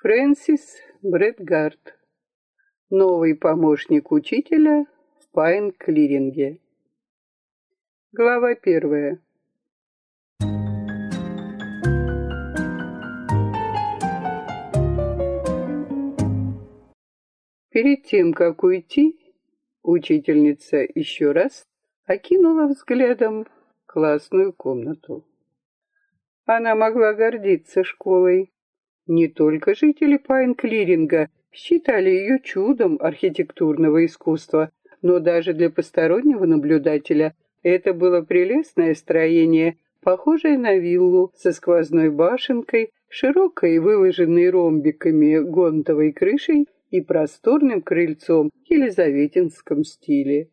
Фрэнсис Брэдгард. Новый помощник учителя в Пайн-клиринге. Глава первая. Перед тем, как уйти, учительница еще раз окинула взглядом классную комнату. Она могла гордиться школой, не только жители Пайн-Клиринга считали ее чудом архитектурного искусства, но даже для постороннего наблюдателя это было прелестное строение, похожее на виллу со сквозной башенкой, широкой, выложенной ромбиками гонтовой крышей и просторным крыльцом в елизаветинском стиле.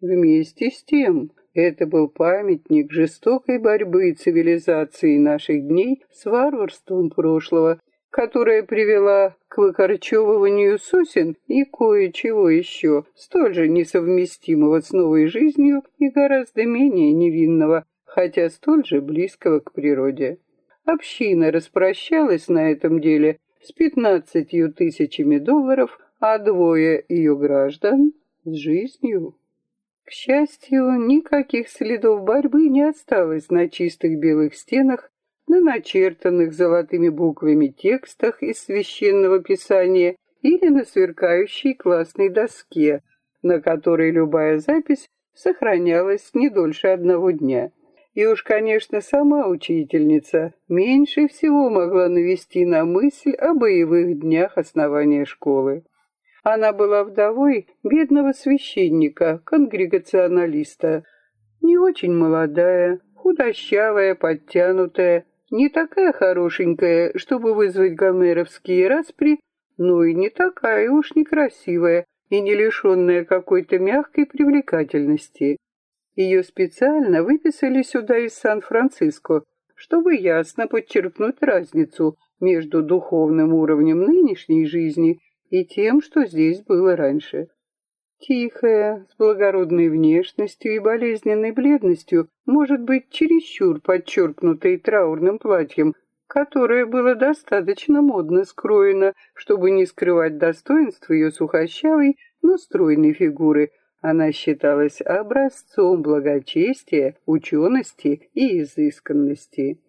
Вместе с тем, это был памятник жестокой борьбы цивилизации наших дней с варварством прошлого которая привела к выкорчевыванию сосен и кое-чего еще, столь же несовместимого с новой жизнью и гораздо менее невинного, хотя столь же близкого к природе. Община распрощалась на этом деле с пятнадцатью тысячами долларов, а двое ее граждан — с жизнью. К счастью, никаких следов борьбы не осталось на чистых белых стенах на начертанных золотыми буквами текстах из священного писания или на сверкающей классной доске, на которой любая запись сохранялась не дольше одного дня. И уж, конечно, сама учительница меньше всего могла навести на мысль о боевых днях основания школы. Она была вдовой бедного священника, конгрегационалиста, не очень молодая, худощавая, подтянутая, не такая хорошенькая, чтобы вызвать гомеровские распри, но и не такая уж некрасивая и не лишенная какой-то мягкой привлекательности. Ее специально выписали сюда из Сан-Франциско, чтобы ясно подчеркнуть разницу между духовным уровнем нынешней жизни и тем, что здесь было раньше. Тихая, с благородной внешностью и болезненной бледностью, может быть, чересчур подчеркнутой траурным платьем, которое было достаточно модно скроено, чтобы не скрывать достоинств ее сухощавой, но стройной фигуры. Она считалась образцом благочестия, учености и изысканности.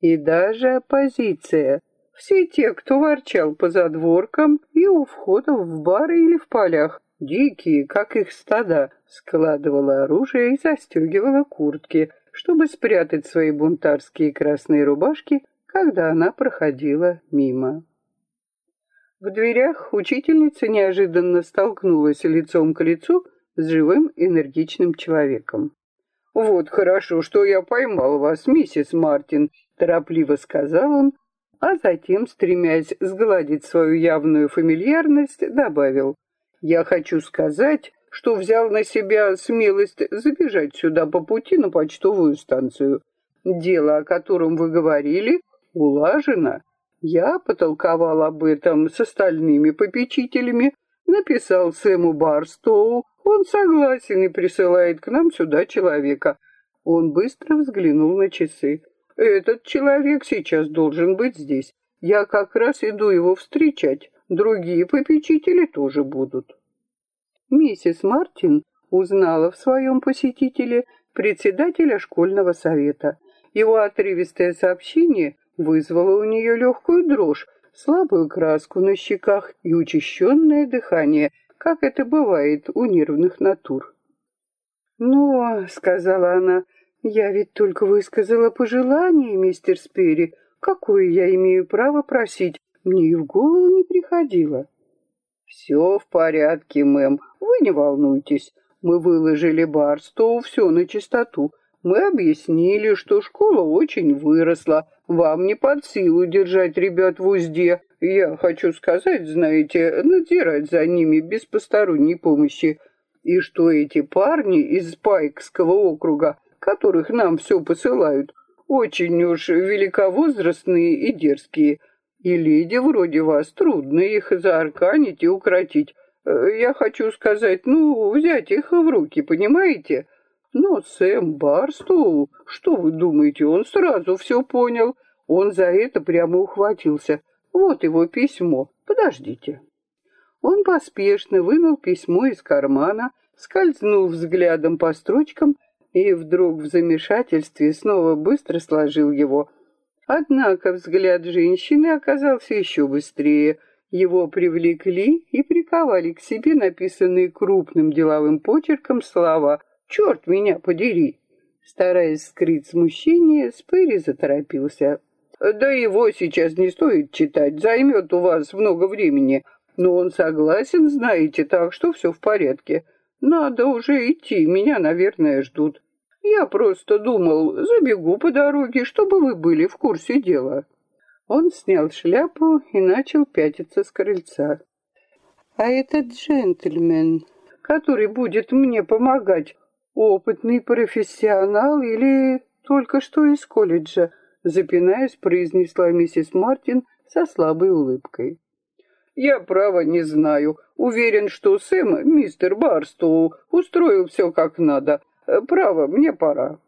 И даже оппозиция. Все те, кто ворчал по задворкам и у входов в бары или в полях, дикие, как их стада, складывала оружие и застегивала куртки, чтобы спрятать свои бунтарские красные рубашки, когда она проходила мимо. В дверях учительница неожиданно столкнулась лицом к лицу с живым энергичным человеком. «Вот хорошо, что я поймал вас, миссис Мартин», — торопливо сказал он, а затем, стремясь сгладить свою явную фамильярность, добавил. Я хочу сказать, что взял на себя смелость забежать сюда по пути на почтовую станцию. Дело, о котором вы говорили, улажено. Я потолковал об этом с остальными попечителями, написал Сэму Барстоу. Он согласен и присылает к нам сюда человека. Он быстро взглянул на часы. Этот человек сейчас должен быть здесь. Я как раз иду его встречать. Другие попечители тоже будут. Миссис Мартин узнала в своем посетителе председателя школьного совета. Его отрывистое сообщение вызвало у нее легкую дрожь, слабую краску на щеках и учащенное дыхание, как это бывает у нервных натур. «Но», — сказала она, — «я ведь только высказала пожелание, мистер Спери. Какое я имею право просить? Мне и в голову не приходило. «Все в порядке, мэм, вы не волнуйтесь. Мы выложили Барстоу все на чистоту. Мы объяснили, что школа очень выросла. Вам не под силу держать ребят в узде. Я хочу сказать, знаете, надзирать за ними без посторонней помощи. И что эти парни из Пайкского округа, которых нам все посылают, очень уж великовозрастные и дерзкие. И леди вроде вас трудно их заарканить и укротить. Э, я хочу сказать, ну, взять их в руки, понимаете? Но Сэм Барстоу, что вы думаете, он сразу все понял. Он за это прямо ухватился. Вот его письмо. Подождите. Он поспешно вынул письмо из кармана, скользнул взглядом по строчкам и вдруг в замешательстве снова быстро сложил его. Однако взгляд женщины оказался еще быстрее. Его привлекли и приковали к себе написанные крупным деловым почерком слова «Черт меня подери!». Стараясь скрыть смущение, Спэри заторопился. «Да его сейчас не стоит читать, займет у вас много времени. Но он согласен, знаете, так что все в порядке. Надо уже идти, меня, наверное, ждут. Я просто думал, забегу по дороге, чтобы вы были в курсе дела». Он снял шляпу и начал пятиться с крыльца. «А этот джентльмен, который будет мне помогать, опытный профессионал или только что из колледжа?» запинаясь, произнесла миссис Мартин со слабой улыбкой. «Я, право, не знаю. Уверен, что Сэм, мистер Барстоу, устроил все как надо. Э, право, мне пора.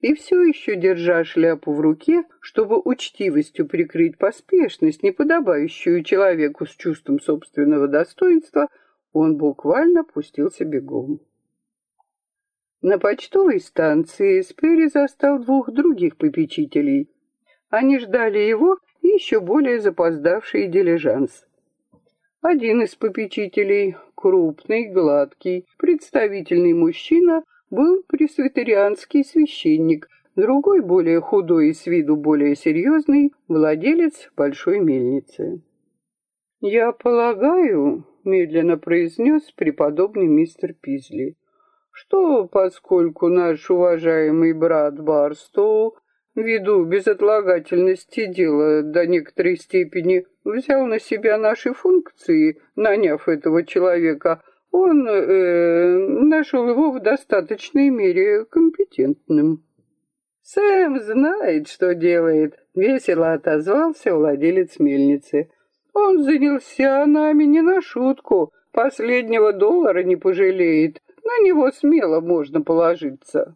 И все еще, держа шляпу в руке, чтобы учтивостью прикрыть поспешность, неподобающую человеку с чувством собственного достоинства, он буквально пустился бегом. На почтовой станции Спери застал двух других попечителей. Они ждали его и еще более запоздавший дилижанс. Один из попечителей, крупный, гладкий, представительный мужчина, был пресвитерианский священник, другой, более худой и с виду более серьезный, владелец большой мельницы. «Я полагаю», — медленно произнес преподобный мистер Пизли, что, поскольку наш уважаемый брат Барстоу ввиду безотлагательности дела до некоторой степени взял на себя наши функции, наняв этого человека, он э, нашел его в достаточной мере компетентным. «Сэм знает, что делает», — весело отозвался владелец мельницы. «Он занялся нами не на шутку, последнего доллара не пожалеет, на него смело можно положиться».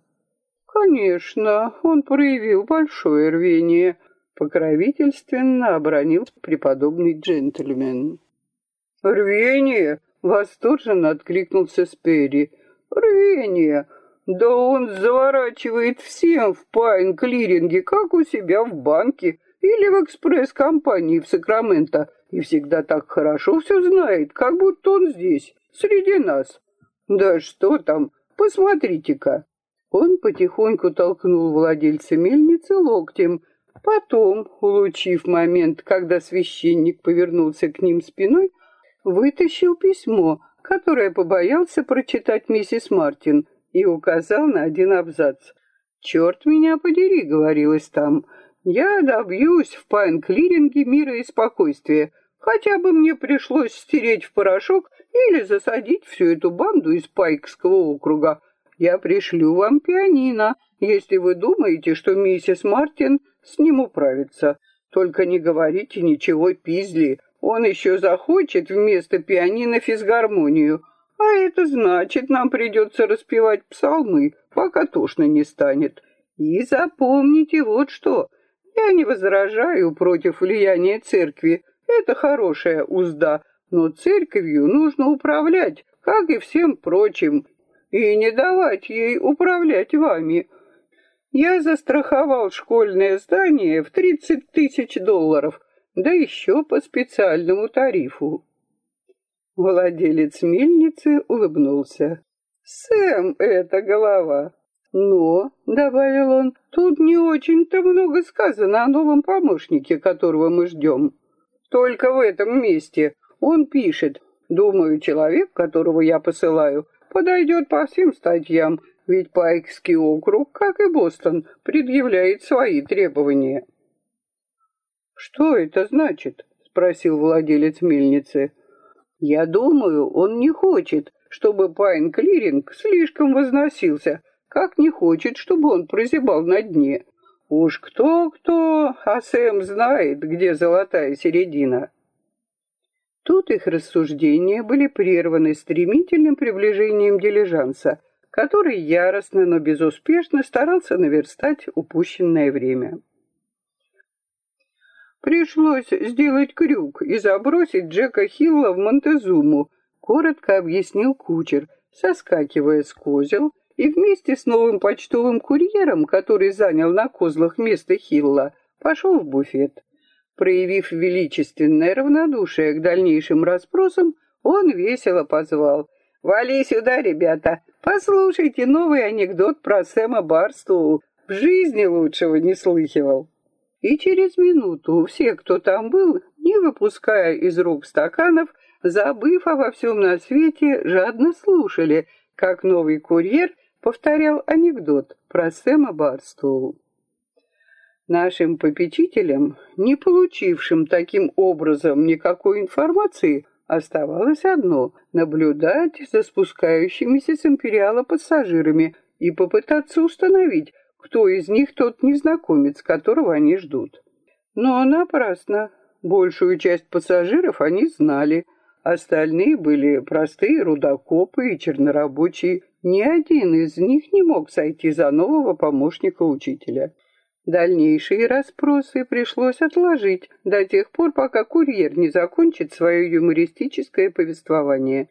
Конечно, он проявил большое рвение, покровительственно обронил преподобный джентльмен. Рвение? Восторженно откликнулся Спери. Рвение! Да он заворачивает всем в Пайн-Клиринге, как у себя в банке или в экспресс-компании в Сакраменто, и всегда так хорошо все знает, как будто он здесь, среди нас. Да что там, посмотрите-ка, он потихоньку толкнул владельца мельницы локтем. Потом, улучив момент, когда священник повернулся к ним спиной, вытащил письмо, которое побоялся прочитать миссис Мартин, и указал на один абзац. «Черт меня подери», — говорилось там, — «я добьюсь в Пайн-Клиринге мира и спокойствия, хотя бы мне пришлось стереть в порошок или засадить всю эту банду из Пайкского округа, я пришлю вам пианино, если вы думаете, что миссис Мартин с ним управится. Только не говорите ничего Пизли, он еще захочет вместо пианино физгармонию, а это значит, нам придется распевать псалмы, пока тошно не станет. И запомните вот что, я не возражаю против влияния церкви, это хорошая узда, но церковью нужно управлять, как и всем прочим, и не давать ей управлять вами. Я застраховал школьное здание в 30 тысяч долларов, да еще по специальному тарифу. Владелец мельницы улыбнулся. «Сэм, это голова!» «Но», — добавил он, — «тут не очень-то много сказано о новом помощнике, которого мы ждем. Только в этом месте он пишет, думаю, человек, которого я посылаю, подойдет по всем статьям, ведь Пайкский округ, как и Бостон, предъявляет свои требования. «Что это значит?» — спросил владелец мельницы. «Я думаю, он не хочет, чтобы Пайн Клиринг слишком возносился, как не хочет, чтобы он прозябал на дне. Уж кто-кто, а Сэм знает, где золотая середина». Тут их рассуждения были прерваны стремительным приближением дилижанса, который яростно, но безуспешно старался наверстать упущенное время. Пришлось сделать крюк и забросить Джека Хилла в Монтезуму, коротко объяснил кучер, соскакивая с козел и вместе с новым почтовым курьером, который занял на козлах место Хилла, пошел в буфет. Проявив величественное равнодушие к дальнейшим расспросам, он весело позвал. «Вали сюда, ребята! Послушайте новый анекдот про Сэма Барсту. В жизни лучшего не слыхивал». И через минуту все, кто там был, не выпуская из рук стаканов, забыв обо всем на свете, жадно слушали, как новый курьер повторял анекдот про Сэма Барстоу. Нашим попечителям, не получившим таким образом никакой информации, оставалось одно — наблюдать за спускающимися с империала пассажирами и попытаться установить, кто из них тот незнакомец, которого они ждут. Но напрасно. Большую часть пассажиров они знали. Остальные были простые рудокопы и чернорабочие. Ни один из них не мог сойти за нового помощника учителя. Дальнейшие расспросы пришлось отложить до тех пор, пока курьер не закончит свое юмористическое повествование.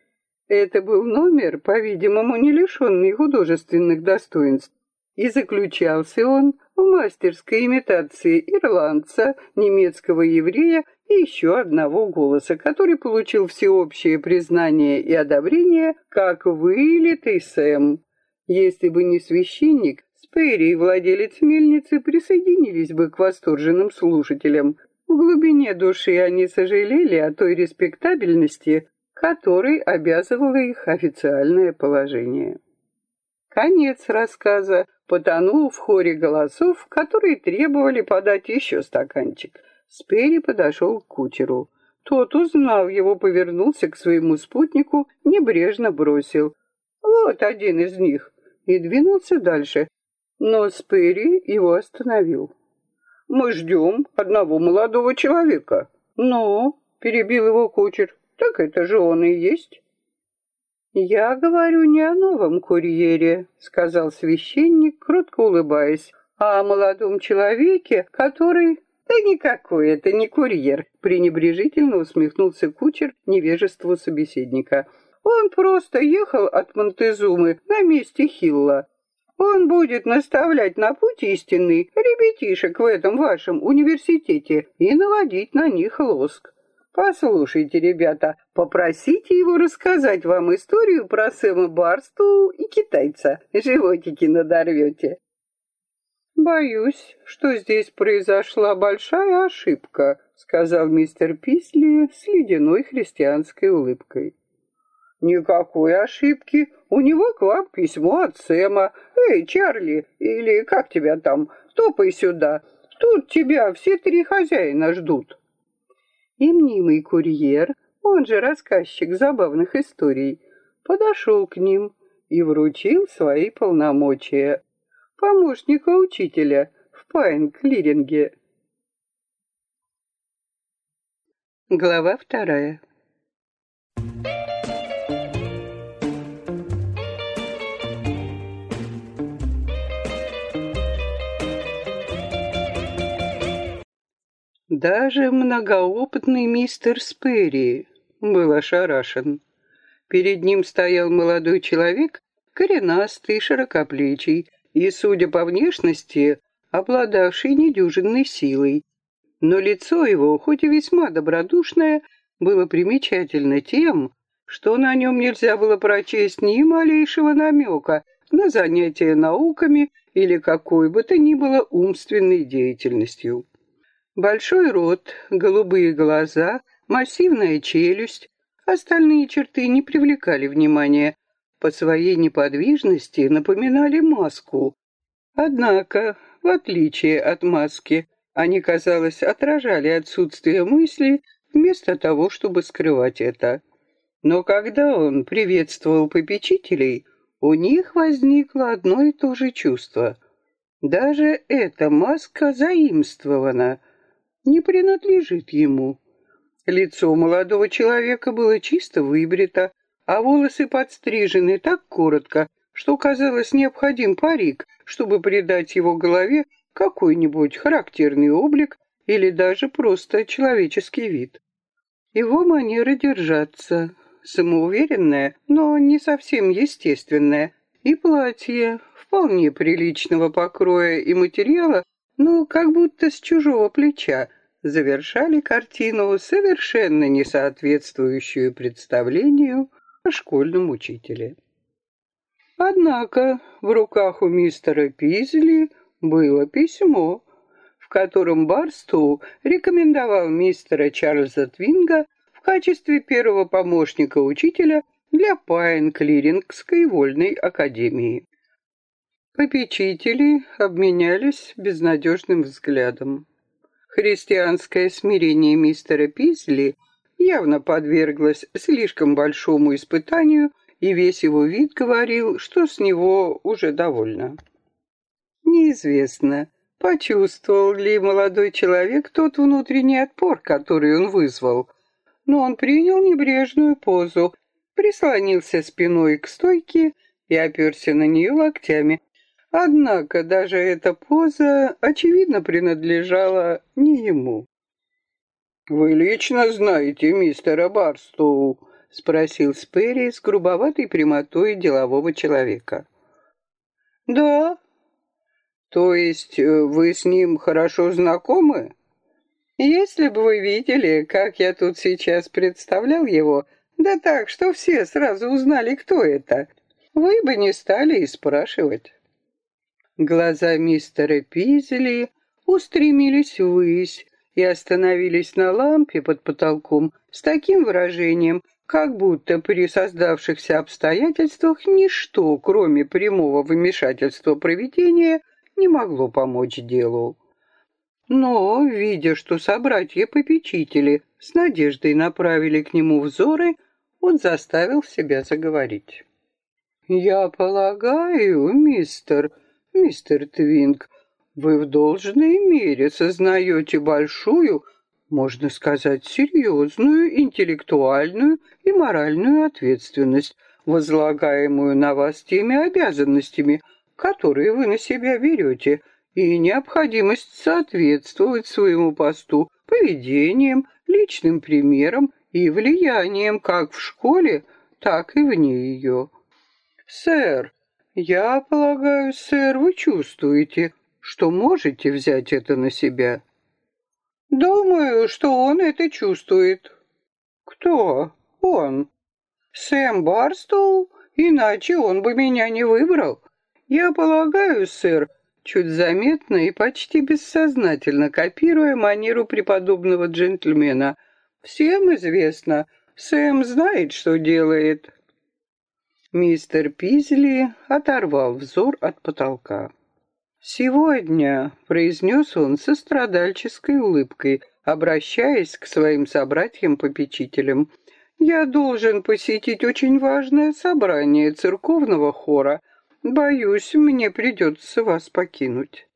Это был номер, по-видимому, не лишенный художественных достоинств, и заключался он в мастерской имитации ирландца, немецкого еврея и еще одного голоса, который получил всеобщее признание и одобрение как вылитый Сэм. Если бы не священник, Спэри и владелец мельницы присоединились бы к восторженным слушателям. В глубине души они сожалели о той респектабельности, которой обязывало их официальное положение. Конец рассказа потонул в хоре голосов, которые требовали подать еще стаканчик. Спери подошел к кучеру. Тот, узнав его, повернулся к своему спутнику, небрежно бросил. «Вот один из них!» и двинулся дальше, но Спери его остановил. «Мы ждем одного молодого человека». «Ну?» — перебил его кучер. «Так это же он и есть». «Я говорю не о новом курьере», — сказал священник, кротко улыбаясь, «а о молодом человеке, который...» «Да никакой это не курьер», — пренебрежительно усмехнулся кучер невежеству собеседника. «Он просто ехал от Монтезумы на месте Хилла. Он будет наставлять на путь истинный ребятишек в этом вашем университете и наводить на них лоск. Послушайте, ребята, попросите его рассказать вам историю про Сэма Барсту и китайца. Животики надорвете. Боюсь, что здесь произошла большая ошибка, сказал мистер Писли с ледяной христианской улыбкой. Никакой ошибки. У него к вам письмо от Сэма. Эй, Чарли, или как тебя там, топай сюда. Тут тебя все три хозяина ждут и мнимый курьер, он же рассказчик забавных историй, подошел к ним и вручил свои полномочия помощника учителя в Пайн-клиринге. Глава вторая. Даже многоопытный мистер Сперри был ошарашен. Перед ним стоял молодой человек, коренастый, широкоплечий и, судя по внешности, обладавший недюжинной силой. Но лицо его, хоть и весьма добродушное, было примечательно тем, что на нем нельзя было прочесть ни малейшего намека на занятие науками или какой бы то ни было умственной деятельностью. Большой рот, голубые глаза, массивная челюсть. Остальные черты не привлекали внимания. По своей неподвижности напоминали маску. Однако, в отличие от маски, они, казалось, отражали отсутствие мысли вместо того, чтобы скрывать это. Но когда он приветствовал попечителей, у них возникло одно и то же чувство. Даже эта маска заимствована — не принадлежит ему. Лицо молодого человека было чисто выбрито, а волосы подстрижены так коротко, что казалось необходим парик, чтобы придать его голове какой-нибудь характерный облик или даже просто человеческий вид. Его манера держаться, самоуверенная, но не совсем естественная, и платье вполне приличного покроя и материала, но как будто с чужого плеча, завершали картину, совершенно не соответствующую представлению о школьном учителе. Однако в руках у мистера Пизли было письмо, в котором Барстоу рекомендовал мистера Чарльза Твинга в качестве первого помощника учителя для Пайн-Клирингской вольной академии. Попечители обменялись безнадежным взглядом. Христианское смирение мистера Пизли явно подверглось слишком большому испытанию, и весь его вид говорил, что с него уже довольно. Неизвестно, почувствовал ли молодой человек тот внутренний отпор, который он вызвал, но он принял небрежную позу, прислонился спиной к стойке и оперся на нее локтями, Однако даже эта поза, очевидно, принадлежала не ему. «Вы лично знаете мистера Барстоу?» — спросил Сперри с грубоватой прямотой делового человека. «Да». «То есть э, вы с ним хорошо знакомы?» «Если бы вы видели, как я тут сейчас представлял его, да так, что все сразу узнали, кто это, вы бы не стали и спрашивать». Глаза мистера Пизли устремились ввысь и остановились на лампе под потолком с таким выражением, как будто при создавшихся обстоятельствах ничто, кроме прямого вмешательства провидения, не могло помочь делу. Но, видя, что собратья-попечители с надеждой направили к нему взоры, он заставил себя заговорить. «Я полагаю, мистер, мистер Твинг, вы в должной мере сознаете большую, можно сказать, серьезную интеллектуальную и моральную ответственность, возлагаемую на вас теми обязанностями, которые вы на себя берете, и необходимость соответствовать своему посту поведением, личным примером и влиянием как в школе, так и вне ее. Сэр, я полагаю, сэр, вы чувствуете, что можете взять это на себя? Думаю, что он это чувствует. Кто? Он. Сэм Барстоу? Иначе он бы меня не выбрал. Я полагаю, сэр, чуть заметно и почти бессознательно копируя манеру преподобного джентльмена. Всем известно, Сэм знает, что делает. Мистер Пизли оторвал взор от потолка. «Сегодня», — произнес он со страдальческой улыбкой, обращаясь к своим собратьям-попечителям, «я должен посетить очень важное собрание церковного хора. Боюсь, мне придется вас покинуть».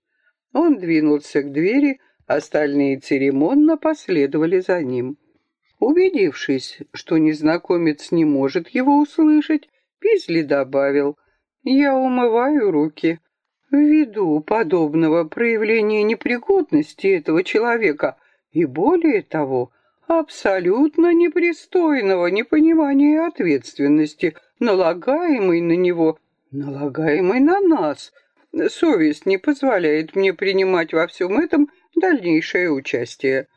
Он двинулся к двери, остальные церемонно последовали за ним. Убедившись, что незнакомец не может его услышать, Пизли добавил, «Я умываю руки. Ввиду подобного проявления непригодности этого человека и, более того, абсолютно непристойного непонимания ответственности, налагаемой на него, налагаемой на нас, совесть не позволяет мне принимать во всем этом дальнейшее участие.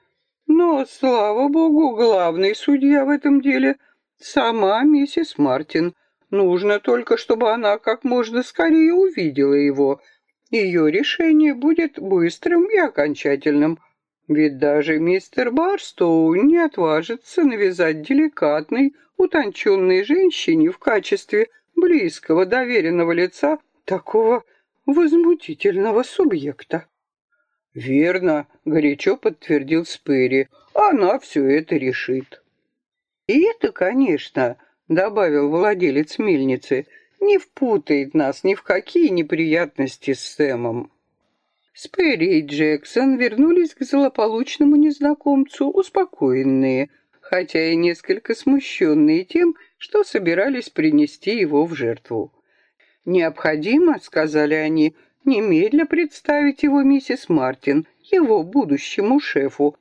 Но, слава богу, главный судья в этом деле — сама миссис Мартин — Нужно только, чтобы она как можно скорее увидела его. Ее решение будет быстрым и окончательным. Ведь даже мистер Барстоу не отважится навязать деликатной, утонченной женщине в качестве близкого доверенного лица такого возмутительного субъекта. «Верно», — горячо подтвердил Спэри, — «она все это решит». И это, конечно, — добавил владелец мельницы, — не впутает нас ни в какие неприятности с Сэмом. Спэри и Джексон вернулись к злополучному незнакомцу успокоенные, хотя и несколько смущенные тем, что собирались принести его в жертву. «Необходимо, — сказали они, — немедля представить его миссис Мартин. его будущему шефу.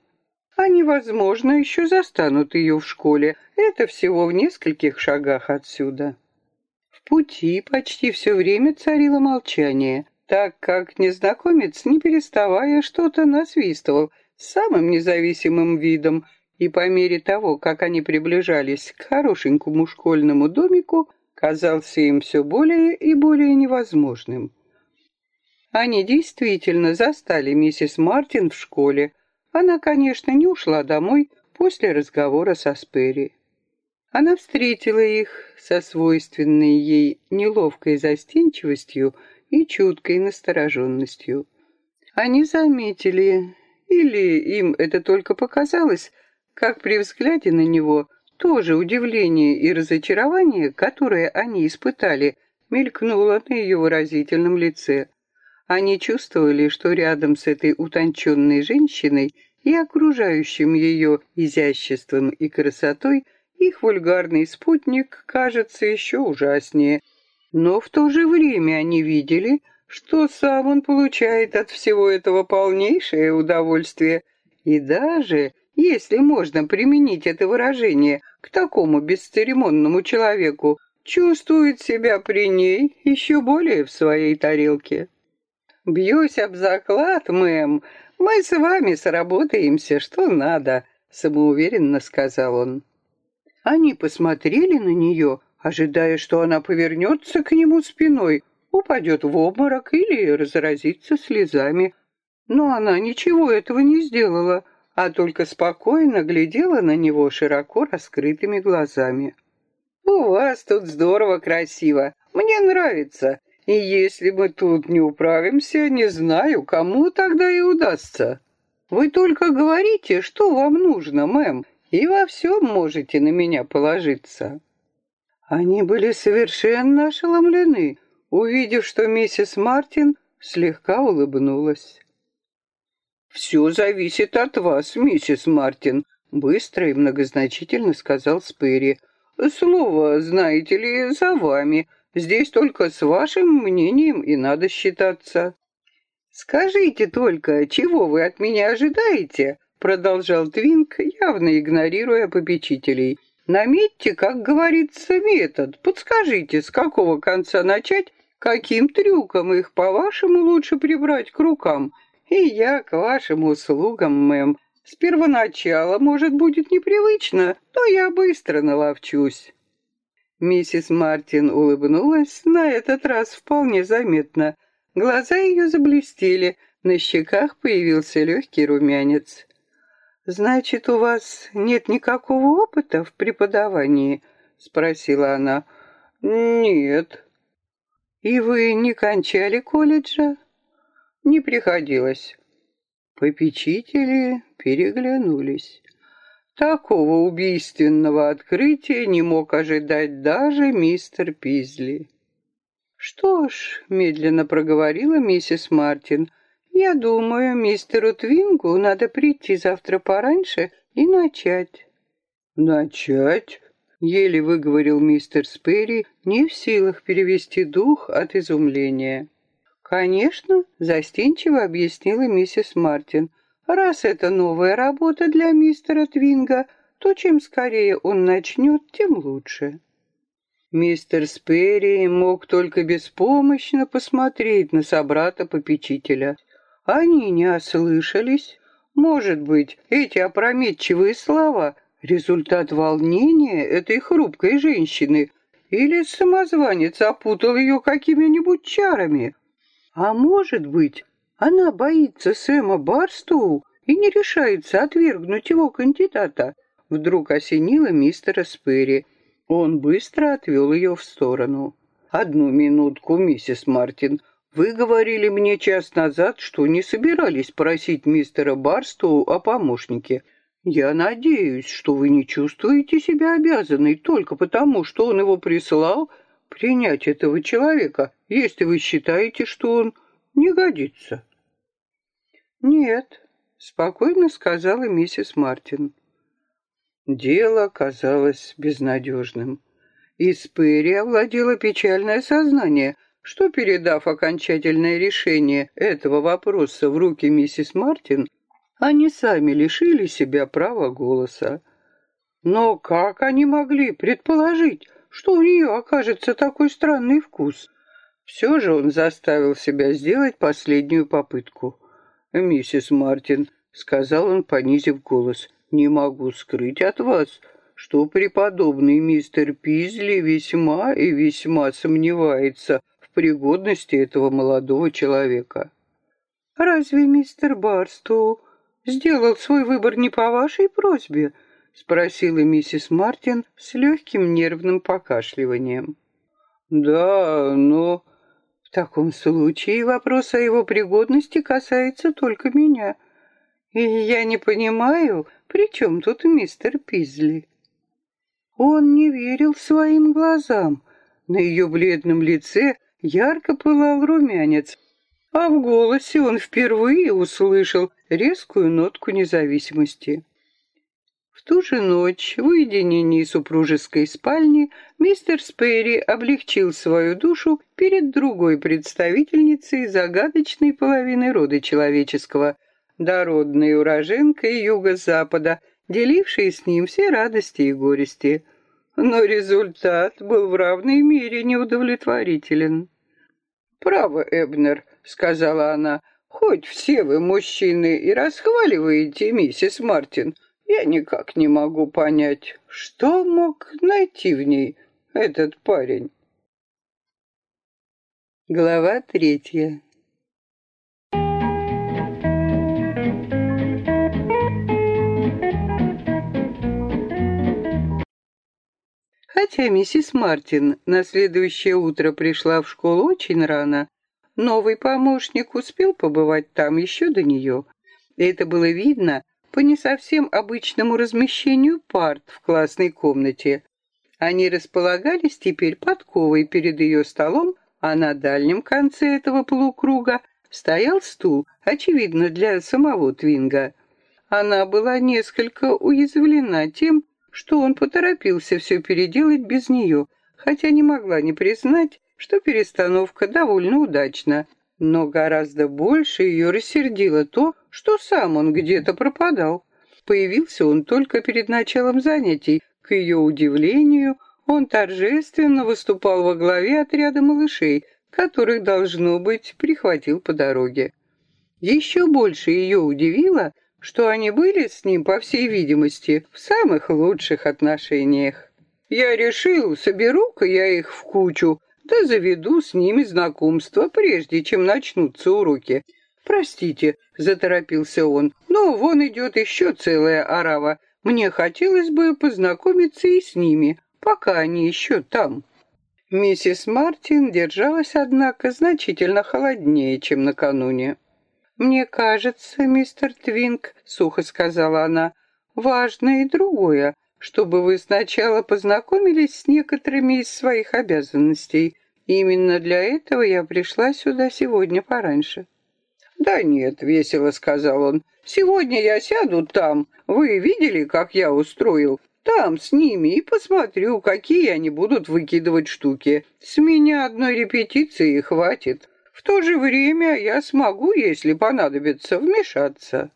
Они, возможно, еще застанут ее в школе. Это всего в нескольких шагах отсюда. В пути почти все время царило молчание, так как незнакомец, не переставая, что-то насвистывал с самым независимым видом, и по мере того, как они приближались к хорошенькому школьному домику, казался им все более и более невозможным. Они действительно застали миссис Мартин в школе. Она, конечно, не ушла домой после разговора со Сперри. Она встретила их со свойственной ей неловкой застенчивостью и чуткой настороженностью. Они заметили, или им это только показалось, как при взгляде на него тоже удивление и разочарование, которое они испытали, мелькнуло на ее выразительном лице. Они чувствовали, что рядом с этой утонченной женщиной и окружающим ее изяществом и красотой их вульгарный спутник кажется еще ужаснее. Но в то же время они видели, что сам он получает от всего этого полнейшее удовольствие и даже если можно применить это выражение к такому бесцеремонному человеку, чувствует себя при ней еще более в своей тарелке. «Бьюсь об заклад, мэм, мы с вами сработаемся, что надо», — самоуверенно сказал он. Они посмотрели на нее, ожидая, что она повернется к нему спиной, упадет в обморок или разразится слезами. Но она ничего этого не сделала — а только спокойно глядела на него широко раскрытыми глазами. «У вас тут здорово красиво. Мне нравится. И если мы тут не управимся, не знаю, кому тогда и удастся. Вы только говорите, что вам нужно, мэм, и во всем можете на меня положиться». Они были совершенно ошеломлены, увидев, что миссис Мартин слегка улыбнулась. «Все зависит от вас, миссис Мартин», — быстро и многозначительно сказал Сперри. «Слово, знаете ли, за вами. Здесь только с вашим мнением и надо считаться». «Скажите только, чего вы от меня ожидаете?» — продолжал Твинк, явно игнорируя попечителей. «Наметьте, как говорится, метод. Подскажите, с какого конца начать, каким трюком их, по-вашему, лучше прибрать к рукам?» И я к вашим услугам, мэм. С первоначала, может, будет непривычно, но я быстро наловчусь». Миссис Мартин улыбнулась, на этот раз вполне заметно. Глаза ее заблестели, на щеках появился легкий румянец. «Значит, у вас нет никакого опыта в преподавании?» — спросила она. «Нет». «И вы не кончали колледжа?» не приходилось. Попечители переглянулись. Такого убийственного открытия не мог ожидать даже мистер Пизли. «Что ж», — медленно проговорила миссис Мартин, — «я думаю, мистеру Твингу надо прийти завтра пораньше и начать». «Начать?» — еле выговорил мистер Сперри, не в силах перевести дух от изумления. «Конечно», — застенчиво объяснила миссис Мартин. «Раз это новая работа для мистера Твинга, то чем скорее он начнет, тем лучше». Мистер Сперри мог только беспомощно посмотреть на собрата-попечителя. Они не ослышались. Может быть, эти опрометчивые слова — результат волнения этой хрупкой женщины, или самозванец опутал ее какими-нибудь чарами, а может быть, она боится Сэма Барстоу и не решается отвергнуть его кандидата? Вдруг осенила мистера Сперри. Он быстро отвел ее в сторону. «Одну минутку, миссис Мартин. Вы говорили мне час назад, что не собирались просить мистера Барстоу о помощнике. Я надеюсь, что вы не чувствуете себя обязанной только потому, что он его прислал принять этого человека, если вы считаете, что он не годится. Нет, спокойно сказала миссис Мартин. Дело казалось безнадежным. И Спэри овладело печальное сознание. что, передав окончательное решение этого вопроса в руки миссис Мартин, они сами лишили себя права голоса. Но как они могли предположить, что у нее окажется такой странный вкус? Все же он заставил себя сделать последнюю попытку. «Миссис Мартин», — сказал он, понизив голос, — «не могу скрыть от вас, что преподобный мистер Пизли весьма и весьма сомневается в пригодности этого молодого человека». «Разве мистер Барстоу сделал свой выбор не по вашей просьбе?» — спросила миссис Мартин с легким нервным покашливанием. «Да, но...» «В таком случае вопрос о его пригодности касается только меня. И я не понимаю, при чем тут мистер Пизли?» Он не верил своим глазам. На ее бледном лице ярко пылал румянец, а в голосе он впервые услышал резкую нотку независимости. В ту же ночь, в уединении супружеской спальни, мистер Спейри облегчил свою душу перед другой представительницей загадочной половины рода человеческого, дородной уроженкой юго-запада, делившей с ним все радости и горести. Но результат был в равной мере неудовлетворителен. «Право, Эбнер», — сказала она, — «хоть все вы, мужчины, и расхваливаете миссис Мартин, я никак не могу понять, что мог найти в ней этот парень». Глава третья Хотя миссис Мартин на следующее утро пришла в школу очень рано, новый помощник успел побывать там еще до нее. Это было видно по не совсем обычному размещению парт в классной комнате. Они располагались теперь подковой перед ее столом, а на дальнем конце этого полукруга стоял стул, очевидно, для самого Твинга. Она была несколько уязвлена тем, что он поторопился все переделать без нее, хотя не могла не признать, что перестановка довольно удачна. Но гораздо больше ее рассердило то, что сам он где-то пропадал. Появился он только перед началом занятий. К ее удивлению, он торжественно выступал во главе отряда малышей, которых, должно быть, прихватил по дороге. Еще больше ее удивило, что они были с ним, по всей видимости, в самых лучших отношениях. Я решил, соберу-ка я их в кучу, да заведу с ними знакомство, прежде чем начнутся уроки. «Простите», — заторопился он, — «но вон идет еще целая орава. Мне хотелось бы познакомиться и с ними, пока они еще там». Миссис Мартин держалась, однако, значительно холоднее, чем накануне. «Мне кажется, мистер Твинк», — сухо сказала она, — «важно и другое, чтобы вы сначала познакомились с некоторыми из своих обязанностей. Именно для этого я пришла сюда сегодня пораньше». «Да нет», — весело сказал он, — «сегодня я сяду там. Вы видели, как я устроил? Там с ними и посмотрю, какие они будут выкидывать штуки. С меня одной репетиции хватит». В то же время я смогу, если понадобится, вмешаться».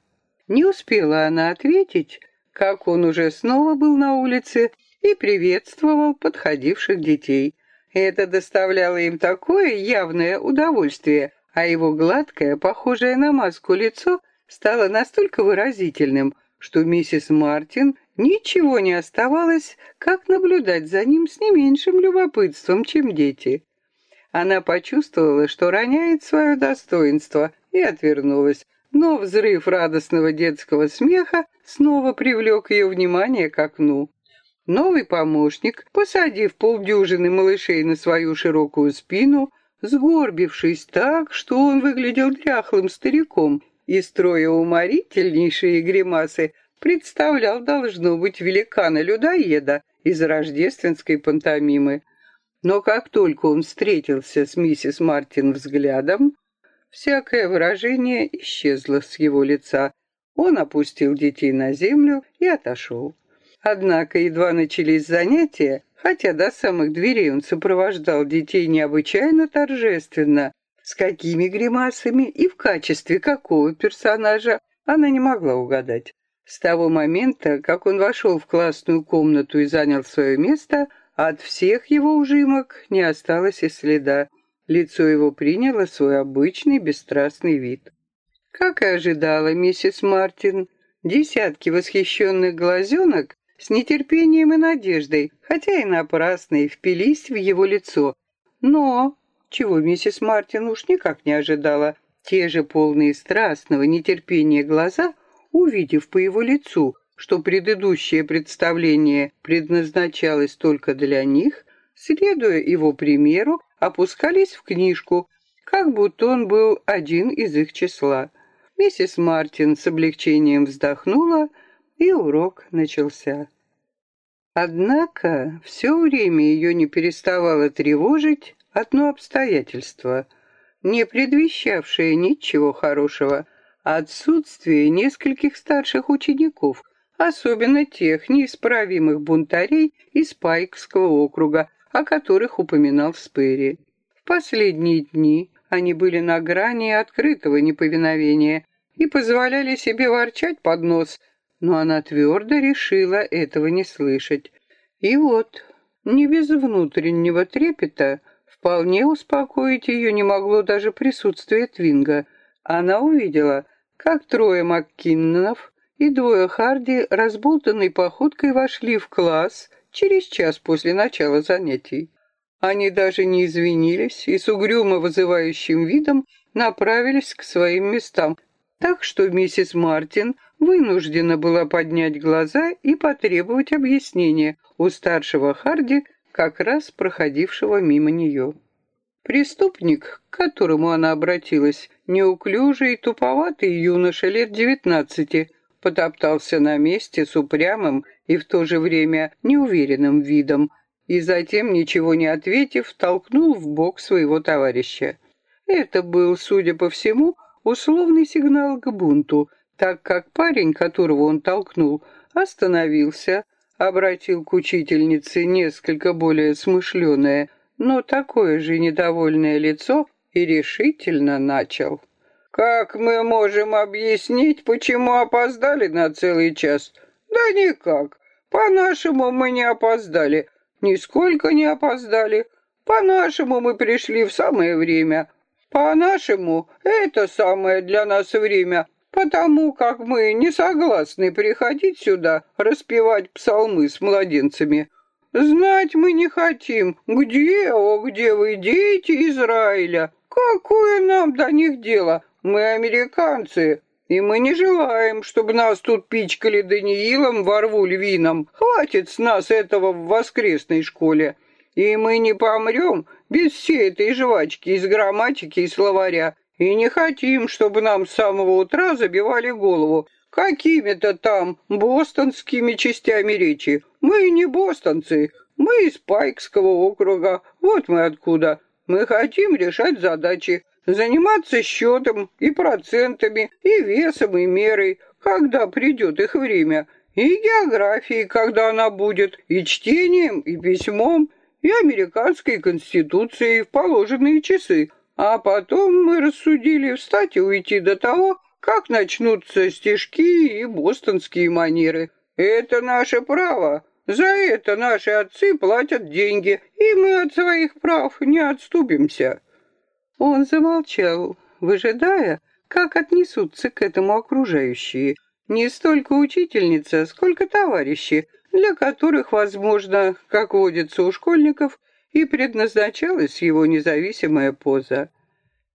Не успела она ответить, как он уже снова был на улице и приветствовал подходивших детей. Это доставляло им такое явное удовольствие, а его гладкое, похожее на маску лицо стало настолько выразительным, что миссис Мартин ничего не оставалось, как наблюдать за ним с не меньшим любопытством, чем дети. Она почувствовала, что роняет свое достоинство, и отвернулась. Но взрыв радостного детского смеха снова привлек ее внимание к окну. Новый помощник, посадив полдюжины малышей на свою широкую спину, сгорбившись так, что он выглядел дряхлым стариком и, строя уморительнейшие гримасы, представлял, должно быть, великана-людоеда из рождественской пантомимы. Но как только он встретился с миссис Мартин взглядом, всякое выражение исчезло с его лица. Он опустил детей на землю и отошел. Однако едва начались занятия, хотя до самых дверей он сопровождал детей необычайно торжественно, с какими гримасами и в качестве какого персонажа она не могла угадать. С того момента, как он вошел в классную комнату и занял свое место, от всех его ужимок не осталось и следа. Лицо его приняло свой обычный бесстрастный вид. Как и ожидала миссис Мартин, десятки восхищенных глазенок с нетерпением и надеждой, хотя и напрасно, впились в его лицо. Но, чего миссис Мартин уж никак не ожидала, те же полные страстного нетерпения глаза — увидев по его лицу, что предыдущее представление предназначалось только для них, следуя его примеру, опускались в книжку, как будто он был один из их числа. Миссис Мартин с облегчением вздохнула, и урок начался. Однако все время ее не переставало тревожить одно обстоятельство, не предвещавшее ничего хорошего — отсутствие нескольких старших учеников, особенно тех неисправимых бунтарей из Пайкского округа, о которых упоминал Спэри. В последние дни они были на грани открытого неповиновения и позволяли себе ворчать под нос, но она твердо решила этого не слышать. И вот, не без внутреннего трепета, вполне успокоить ее не могло даже присутствие Твинга. Она увидела, как трое Маккиннонов и двое Харди разболтанной походкой вошли в класс через час после начала занятий. Они даже не извинились и с угрюмо вызывающим видом направились к своим местам, так что миссис Мартин вынуждена была поднять глаза и потребовать объяснения у старшего Харди, как раз проходившего мимо нее. Преступник, к которому она обратилась, неуклюжий и туповатый юноша лет девятнадцати, потоптался на месте с упрямым и в то же время неуверенным видом, и затем, ничего не ответив, толкнул в бок своего товарища. Это был, судя по всему, условный сигнал к бунту, так как парень, которого он толкнул, остановился, обратил к учительнице несколько более смышленое, но такое же недовольное лицо и решительно начал. «Как мы можем объяснить, почему опоздали на целый час?» «Да никак. По-нашему мы не опоздали. Нисколько не опоздали. По-нашему мы пришли в самое время. По-нашему это самое для нас время, потому как мы не согласны приходить сюда распевать псалмы с младенцами. Знать мы не хотим, где, о, где вы, дети Израиля. Какое нам до них дело? Мы американцы, и мы не желаем, чтобы нас тут пичкали Даниилом во рву львином. Хватит с нас этого в воскресной школе. И мы не помрем без всей этой жвачки из грамматики и словаря. И не хотим, чтобы нам с самого утра забивали голову. Какими-то там бостонскими частями речи. Мы не бостонцы, мы из Пайкского округа, вот мы откуда. Мы хотим решать задачи, заниматься счетом и процентами, и весом, и мерой, когда придет их время, и географией, когда она будет, и чтением, и письмом, и американской конституцией в положенные часы. А потом мы рассудили встать и уйти до того, как начнутся стишки и бостонские манеры. Это наше право. За это наши отцы платят деньги, и мы от своих прав не отступимся». Он замолчал, выжидая, как отнесутся к этому окружающие. Не столько учительница, сколько товарищи, для которых, возможно, как водится у школьников, и предназначалась его независимая поза.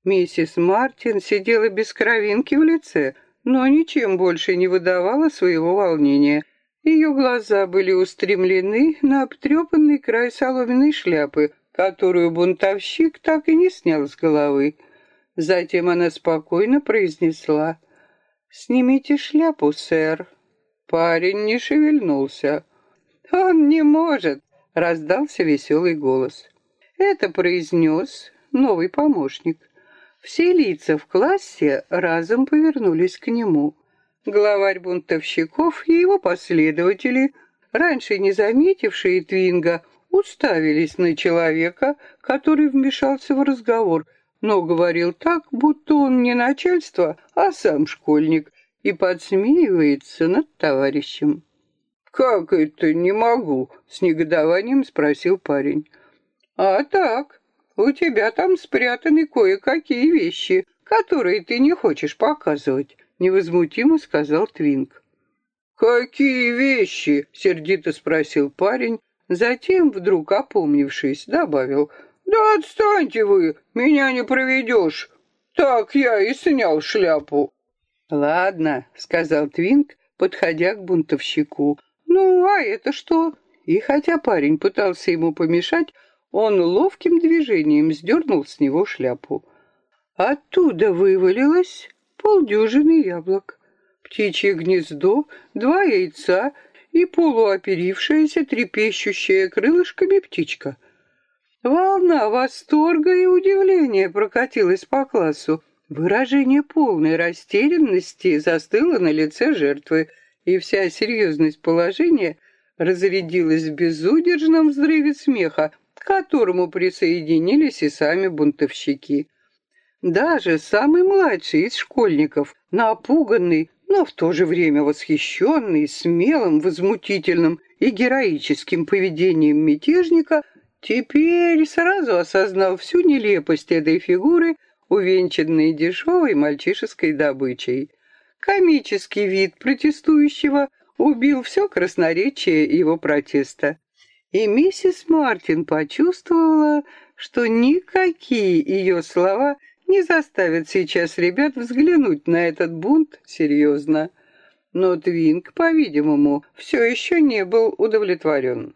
Миссис Мартин сидела без кровинки в лице, но ничем больше не выдавала своего волнения. Ее глаза были устремлены на обтрепанный край соломенной шляпы, которую бунтовщик так и не снял с головы. Затем она спокойно произнесла «Снимите шляпу, сэр». Парень не шевельнулся. «Он не может!» — раздался веселый голос. Это произнес новый помощник. Все лица в классе разом повернулись к нему. Главарь бунтовщиков и его последователи раньше не заметившие Твинга, уставились на человека, который вмешался в разговор, но говорил так, будто он не начальство, а сам школьник, и подсмеивается над товарищем. «Как это не могу?» — с негодованием спросил парень. «А так, у тебя там спрятаны кое-какие вещи, которые ты не хочешь показывать», — невозмутимо сказал Твинк. «Какие вещи?» — сердито спросил парень, затем, вдруг опомнившись, добавил. «Да отстаньте вы, меня не проведешь. Так я и снял шляпу». «Ладно», — сказал Твинк, подходя к бунтовщику. «Ну, а это что?» И хотя парень пытался ему помешать, он ловким движением сдернул с него шляпу. Оттуда вывалилось полдюжины яблок, птичье гнездо, два яйца и полуоперившаяся, трепещущая крылышками птичка. Волна восторга и удивления прокатилась по классу. Выражение полной растерянности застыло на лице жертвы, и вся серьезность положения разрядилась в безудержном взрыве смеха, к которому присоединились и сами бунтовщики. Даже самый младший из школьников, напуганный, но в то же время восхищенный смелым, возмутительным и героическим поведением мятежника, теперь сразу осознал всю нелепость этой фигуры, увенчанной дешевой мальчишеской добычей. Комический вид протестующего убил все красноречие его протеста. И миссис Мартин почувствовала, что никакие ее слова не заставят сейчас ребят взглянуть на этот бунт серьезно. Но Твинк, по-видимому, все еще не был удовлетворен.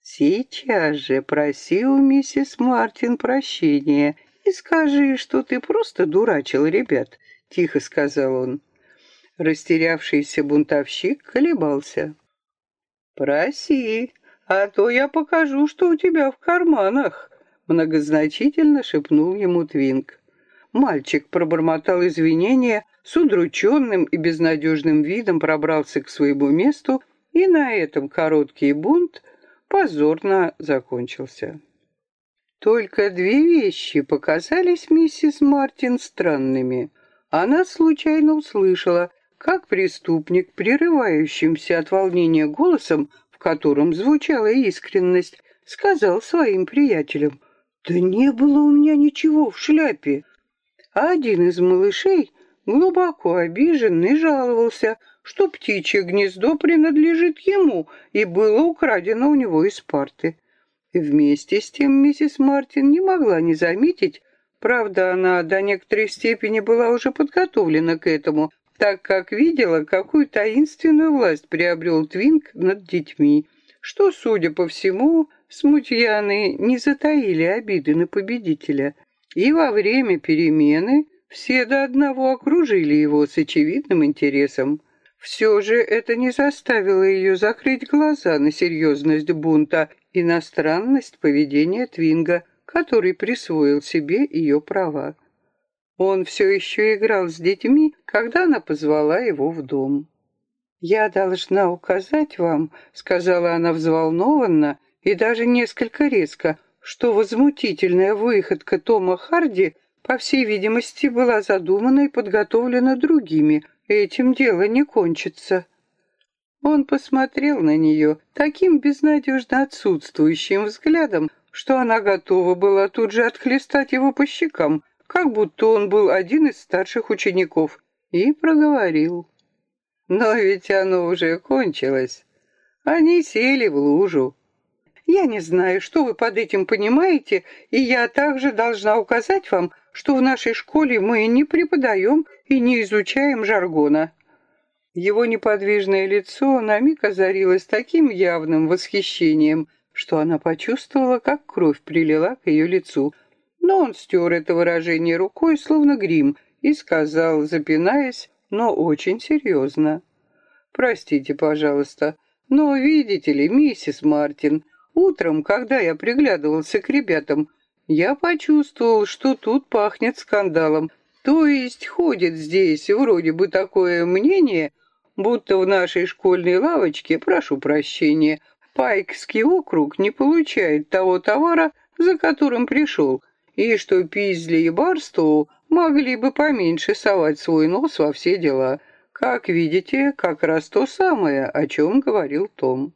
«Сейчас же проси у миссис Мартин прощения и скажи, что ты просто дурачил ребят», — тихо сказал он. Растерявшийся бунтовщик колебался. «Проси», «А то я покажу, что у тебя в карманах», — многозначительно шепнул ему Твинк. Мальчик пробормотал извинения, с удрученным и безнадежным видом пробрался к своему месту, и на этом короткий бунт позорно закончился. Только две вещи показались миссис Мартин странными. Она случайно услышала, как преступник, прерывающимся от волнения голосом, котором звучала искренность, сказал своим приятелям, «Да не было у меня ничего в шляпе». А один из малышей, глубоко обиженный, жаловался, что птичье гнездо принадлежит ему и было украдено у него из парты. Вместе с тем миссис Мартин не могла не заметить, правда, она до некоторой степени была уже подготовлена к этому, так как видела, какую таинственную власть приобрел Твинк над детьми, что, судя по всему, смутьяны не затаили обиды на победителя. И во время перемены все до одного окружили его с очевидным интересом. Все же это не заставило ее закрыть глаза на серьезность бунта и на странность поведения Твинга, который присвоил себе ее права. Он все еще играл с детьми, когда она позвала его в дом. «Я должна указать вам», — сказала она взволнованно и даже несколько резко, что возмутительная выходка Тома Харди, по всей видимости, была задумана и подготовлена другими. Этим дело не кончится. Он посмотрел на нее таким безнадежно отсутствующим взглядом, что она готова была тут же отхлестать его по щекам, как будто он был один из старших учеников, и проговорил. Но ведь оно уже кончилось. Они сели в лужу. Я не знаю, что вы под этим понимаете, и я также должна указать вам, что в нашей школе мы не преподаем и не изучаем жаргона. Его неподвижное лицо на миг озарилось таким явным восхищением, что она почувствовала, как кровь прилила к ее лицу, но он стер это выражение рукой, словно грим, и сказал, запинаясь, но очень серьезно. «Простите, пожалуйста, но, видите ли, миссис Мартин, утром, когда я приглядывался к ребятам, я почувствовал, что тут пахнет скандалом. То есть ходит здесь вроде бы такое мнение, будто в нашей школьной лавочке, прошу прощения, Пайкский округ не получает того товара, за которым пришел, и что Пизли и Барстоу могли бы поменьше совать свой нос во все дела. Как видите, как раз то самое, о чем говорил Том.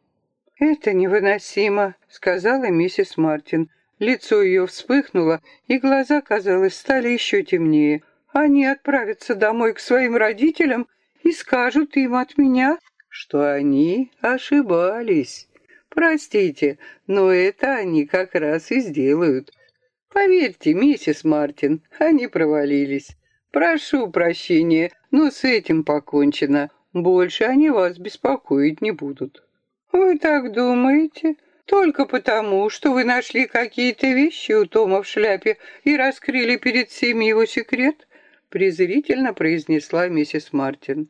«Это невыносимо», — сказала миссис Мартин. Лицо ее вспыхнуло, и глаза, казалось, стали еще темнее. «Они отправятся домой к своим родителям и скажут им от меня, что они ошибались. Простите, но это они как раз и сделают. Поверьте, миссис Мартин, они провалились. Прошу прощения, но с этим покончено. Больше они вас беспокоить не будут. Вы так думаете? Только потому, что вы нашли какие-то вещи у Тома в шляпе и раскрыли перед всеми его секрет? презрительно произнесла миссис Мартин.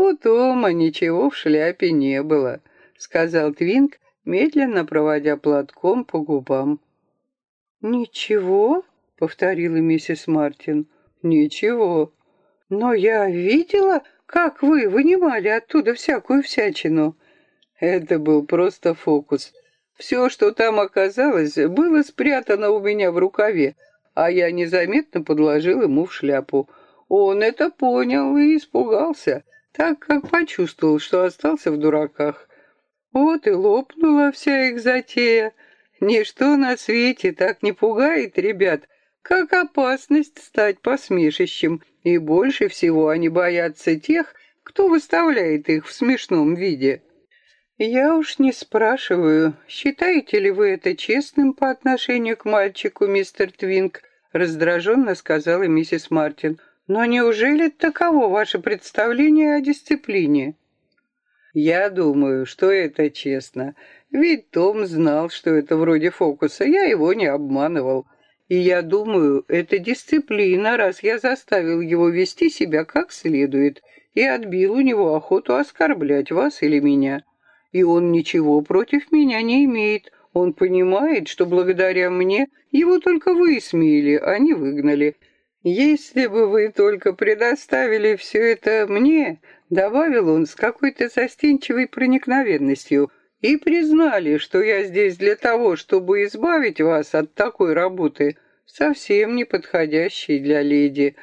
«У Тома ничего в шляпе не было», — сказал Твинк, медленно проводя платком по губам. «Ничего?» — повторила миссис Мартин. «Ничего. Но я видела, как вы вынимали оттуда всякую всячину». Это был просто фокус. Все, что там оказалось, было спрятано у меня в рукаве, а я незаметно подложил ему в шляпу. Он это понял и испугался так как почувствовал, что остался в дураках. Вот и лопнула вся их затея. Ничто на свете так не пугает ребят, как опасность стать посмешищем, и больше всего они боятся тех, кто выставляет их в смешном виде. «Я уж не спрашиваю, считаете ли вы это честным по отношению к мальчику, мистер Твинк?» раздраженно сказала миссис Мартин. Но неужели таково ваше представление о дисциплине? Я думаю, что это честно. Ведь Том знал, что это вроде фокуса. Я его не обманывал. И я думаю, это дисциплина, раз я заставил его вести себя как следует и отбил у него охоту оскорблять вас или меня. И он ничего против меня не имеет. Он понимает, что благодаря мне его только высмеяли, а не выгнали. «Если бы вы только предоставили все это мне», — добавил он с какой-то застенчивой проникновенностью, «и признали, что я здесь для того, чтобы избавить вас от такой работы, совсем не подходящей для леди,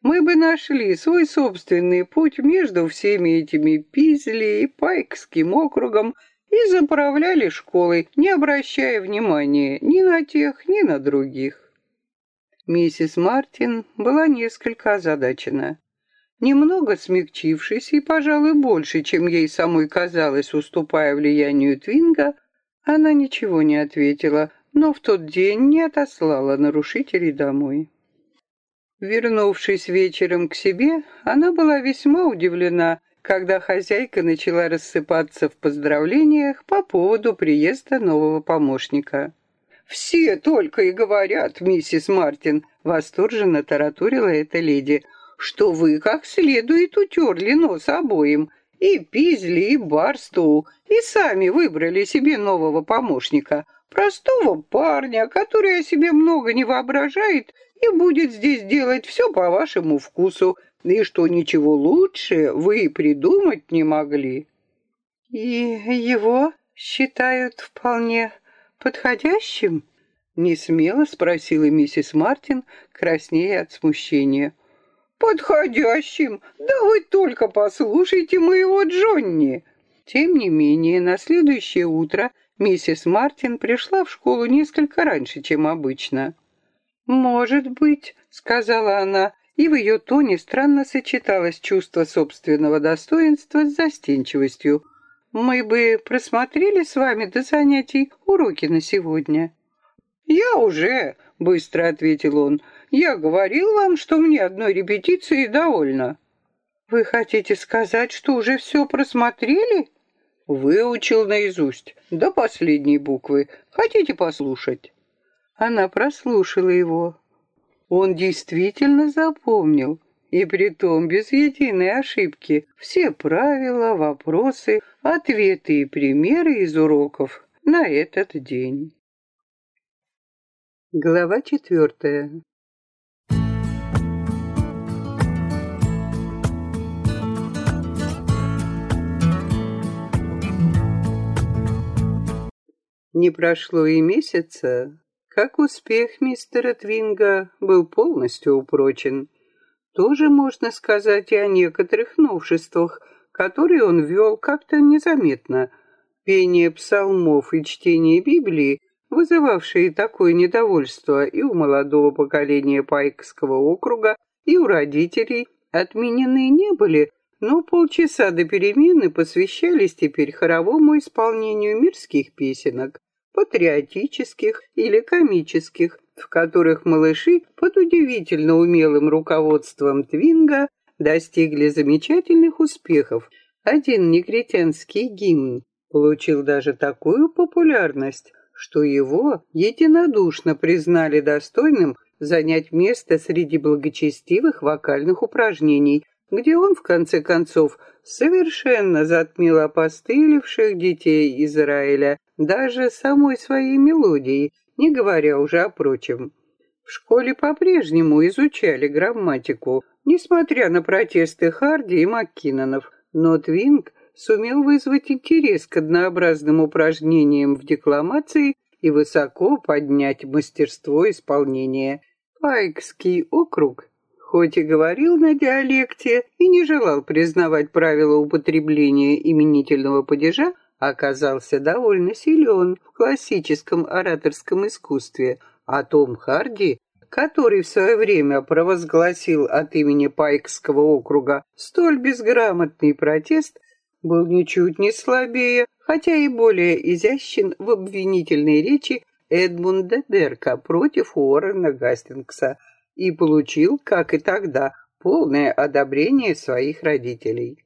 мы бы нашли свой собственный путь между всеми этими Пизли и Пайкским округом и заправляли школой, не обращая внимания ни на тех, ни на других». Миссис Мартин была несколько озадачена. Немного смягчившись и, пожалуй, больше, чем ей самой казалось, уступая влиянию Твинга, она ничего не ответила, но в тот день не отослала нарушителей домой. Вернувшись вечером к себе, она была весьма удивлена, когда хозяйка начала рассыпаться в поздравлениях по поводу приезда нового помощника. «Все только и говорят, миссис Мартин», — восторженно таратурила эта леди, «что вы как следует утерли нос обоим, и Пизли, и Барстоу, и сами выбрали себе нового помощника, простого парня, который о себе много не воображает и будет здесь делать все по вашему вкусу, и что ничего лучше вы и придумать не могли». «И его считают вполне подходящим?» Не смело спросила миссис Мартин, краснея от смущения. «Подходящим? Да вы только послушайте моего Джонни!» Тем не менее, на следующее утро миссис Мартин пришла в школу несколько раньше, чем обычно. «Может быть», — сказала она, и в ее тоне странно сочеталось чувство собственного достоинства с застенчивостью. Мы бы просмотрели с вами до занятий уроки на сегодня». «Я уже», — быстро ответил он. «Я говорил вам, что мне одной репетиции довольно». «Вы хотите сказать, что уже все просмотрели?» «Выучил наизусть, до последней буквы. Хотите послушать?» Она прослушала его. Он действительно запомнил и притом без единой ошибки. Все правила, вопросы, ответы и примеры из уроков на этот день. Глава четвертая. Не прошло и месяца, как успех мистера Твинга был полностью упрочен – тоже можно сказать и о некоторых новшествах, которые он ввел как-то незаметно. Пение псалмов и чтение Библии, вызывавшие такое недовольство и у молодого поколения Пайкского округа, и у родителей, отменены не были, но полчаса до перемены посвящались теперь хоровому исполнению мирских песенок, патриотических или комических, в которых малыши под удивительно умелым руководством Твинга достигли замечательных успехов. Один негритянский гимн получил даже такую популярность, что его единодушно признали достойным занять место среди благочестивых вокальных упражнений, где он, в конце концов, совершенно затмил опостылевших детей Израиля даже самой своей мелодией, не говоря уже о прочем. В школе по-прежнему изучали грамматику, несмотря на протесты Харди и Маккинонов, но Твинг сумел вызвать интерес к однообразным упражнениям в декламации и высоко поднять мастерство исполнения. Пайкский округ хоть и говорил на диалекте и не желал признавать правила употребления именительного падежа, оказался довольно силен в классическом ораторском искусстве, а Том Харди, который в свое время провозгласил от имени Пайкского округа столь безграмотный протест, был ничуть не слабее, хотя и более изящен в обвинительной речи Эдмунда Берка против Уоррена Гастингса – и получил, как и тогда, полное одобрение своих родителей.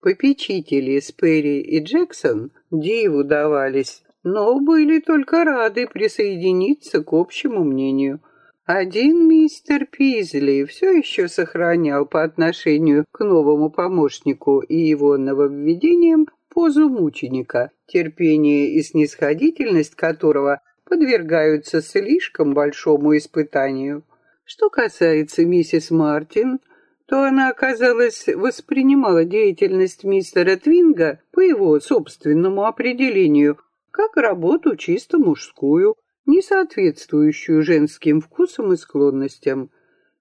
Попечители Сперри и Джексон диву давались, но были только рады присоединиться к общему мнению. Один мистер Пизли все еще сохранял по отношению к новому помощнику и его нововведениям позу мученика, терпение и снисходительность которого подвергаются слишком большому испытанию. Что касается миссис Мартин, то она, казалось, воспринимала деятельность мистера Твинга по его собственному определению как работу чисто мужскую, не соответствующую женским вкусам и склонностям.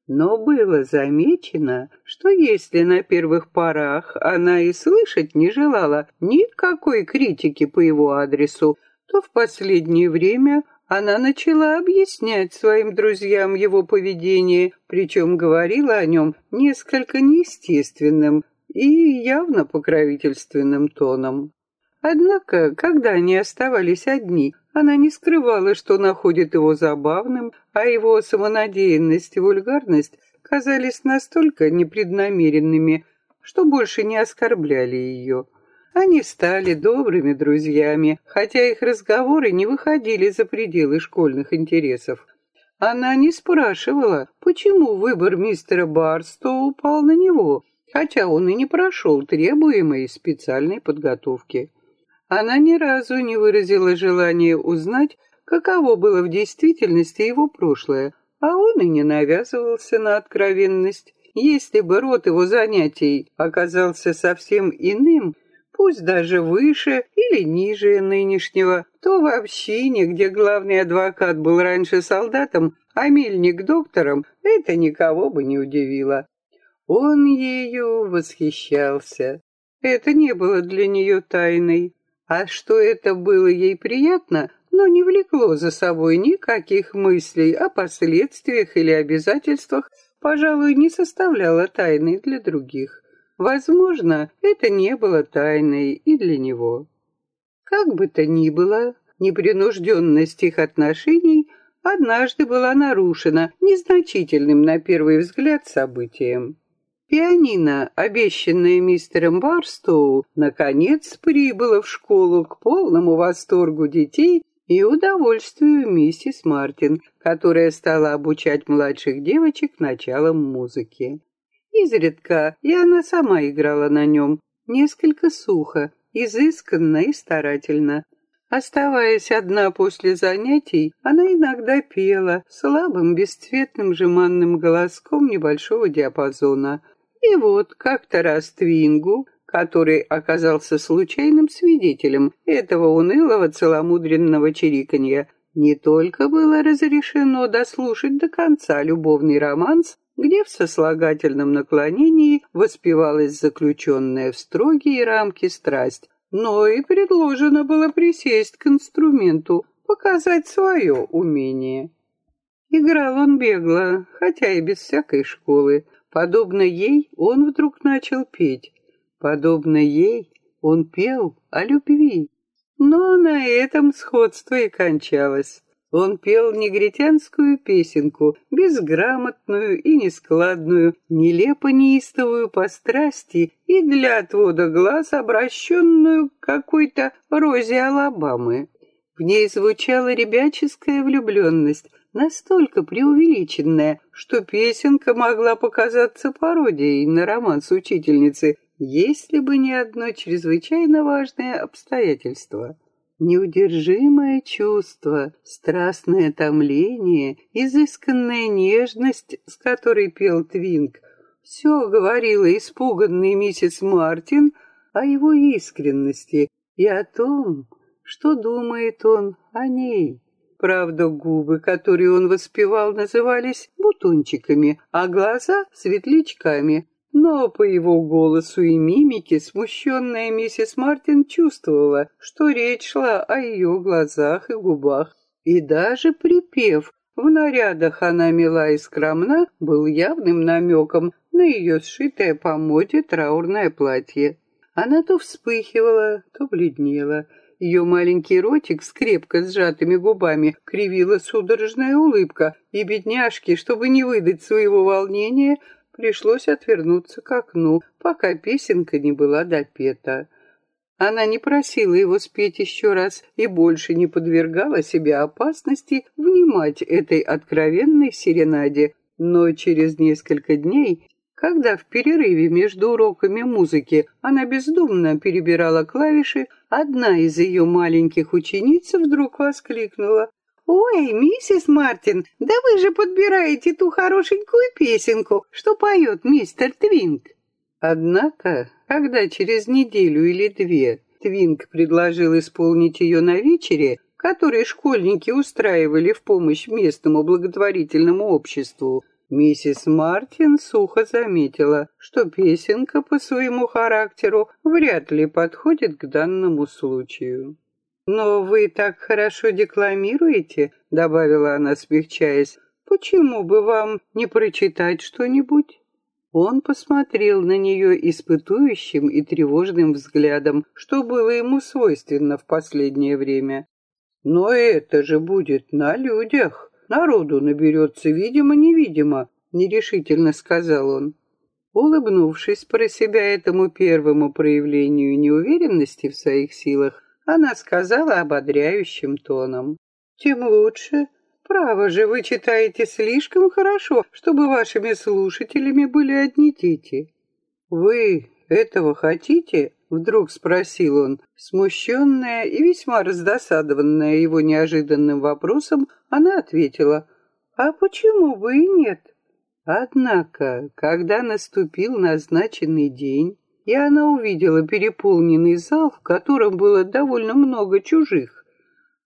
Но было замечено, что если на первых порах она и слышать не желала никакой критики по его адресу, то в последнее время она начала объяснять своим друзьям его поведение, причем говорила о нем несколько неестественным и явно покровительственным тоном. Однако, когда они оставались одни, она не скрывала, что находит его забавным, а его самонадеянность и вульгарность казались настолько непреднамеренными, что больше не оскорбляли ее. Они стали добрыми друзьями, хотя их разговоры не выходили за пределы школьных интересов. Она не спрашивала, почему выбор мистера Барстоу упал на него, хотя он и не прошел требуемой специальной подготовки. Она ни разу не выразила желания узнать, каково было в действительности его прошлое, а он и не навязывался на откровенность. Если бы род его занятий оказался совсем иным, пусть даже выше или ниже нынешнего, то в общине, где главный адвокат был раньше солдатом, а мельник доктором, это никого бы не удивило. Он ею восхищался. Это не было для нее тайной. А что это было ей приятно, но не влекло за собой никаких мыслей о последствиях или обязательствах, пожалуй, не составляло тайны для других. Возможно, это не было тайной и для него. Как бы то ни было, непринужденность их отношений однажды была нарушена незначительным на первый взгляд событием. Пианино, обещанное мистером Барстоу, наконец прибыло в школу к полному восторгу детей и удовольствию миссис Мартин, которая стала обучать младших девочек началам музыки. Изредка и она сама играла на нем, несколько сухо, изысканно и старательно. Оставаясь одна после занятий, она иногда пела слабым, бесцветным жеманным голоском небольшого диапазона. И вот как-то раз Твингу, который оказался случайным свидетелем этого унылого целомудренного чириканья, не только было разрешено дослушать до конца любовный романс, где в сослагательном наклонении воспевалась заключенная в строгие рамки страсть, но и предложено было присесть к инструменту, показать свое умение. Играл он бегло, хотя и без всякой школы. Подобно ей он вдруг начал петь. Подобно ей он пел о любви. Но на этом сходство и кончалось. Он пел негритянскую песенку, безграмотную и нескладную, нелепо неистовую по страсти и для отвода глаз обращенную к какой-то Розе Алабамы. В ней звучала ребяческая влюбленность, настолько преувеличенная, что песенка могла показаться пародией на роман с учительницей, если бы не одно чрезвычайно важное обстоятельство. Неудержимое чувство, страстное томление, изысканная нежность, с которой пел Твинк, все говорила испуганный миссис Мартин о его искренности и о том, что думает он о ней. Правда, губы, которые он воспевал, назывались бутончиками, а глаза — светлячками. Но по его голосу и мимике смущенная миссис Мартин чувствовала, что речь шла о ее глазах и губах. И даже припев «В нарядах она мила и скромна» был явным намеком на ее сшитое по моде траурное платье. Она то вспыхивала, то бледнела — ее маленький ротик с крепко сжатыми губами кривила судорожная улыбка, и бедняжке, чтобы не выдать своего волнения, пришлось отвернуться к окну, пока песенка не была допета. Она не просила его спеть еще раз и больше не подвергала себя опасности внимать этой откровенной серенаде, но через несколько дней когда в перерыве между уроками музыки она бездумно перебирала клавиши, одна из ее маленьких учениц вдруг воскликнула. «Ой, миссис Мартин, да вы же подбираете ту хорошенькую песенку, что поет мистер Твинк!» Однако, когда через неделю или две Твинк предложил исполнить ее на вечере, который школьники устраивали в помощь местному благотворительному обществу, Миссис Мартин сухо заметила, что песенка по своему характеру вряд ли подходит к данному случаю. «Но вы так хорошо декламируете», — добавила она, смягчаясь, «почему бы вам не прочитать что-нибудь?» Он посмотрел на нее испытующим и тревожным взглядом, что было ему свойственно в последнее время. «Но это же будет на людях!» Народу наберется, видимо-невидимо, нерешительно сказал он. Улыбнувшись про себя этому первому проявлению неуверенности в своих силах, она сказала ободряющим тоном. «Тем лучше. Право же, вы читаете слишком хорошо, чтобы вашими слушателями были одни дети. Вы этого хотите?» Вдруг спросил он, смущенная и весьма раздосадованная его неожиданным вопросом, она ответила, «А почему бы и нет?» Однако, когда наступил назначенный день, и она увидела переполненный зал, в котором было довольно много чужих,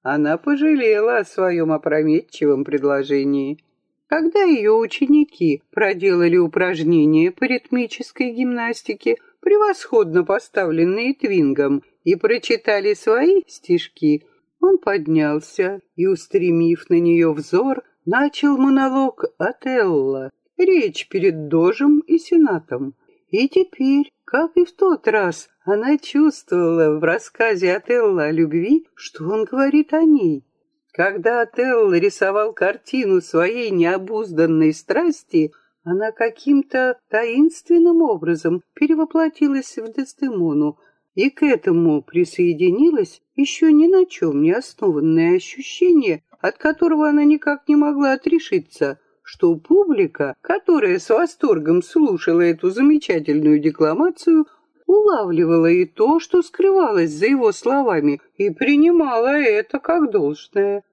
она пожалела о своем опрометчивом предложении. Когда ее ученики проделали упражнения по ритмической гимнастике, превосходно поставленные Твингом, и прочитали свои стишки, он поднялся и, устремив на нее взор, начал монолог Отелло, речь перед Дожем и Сенатом. И теперь, как и в тот раз, она чувствовала в рассказе Отелло о любви, что он говорит о ней. Когда Отелло рисовал картину своей необузданной страсти, она каким-то таинственным образом перевоплотилась в Дездемону, и к этому присоединилось еще ни на чем не основанное ощущение, от которого она никак не могла отрешиться, что публика, которая с восторгом слушала эту замечательную декламацию, улавливала и то, что скрывалось за его словами, и принимала это как должное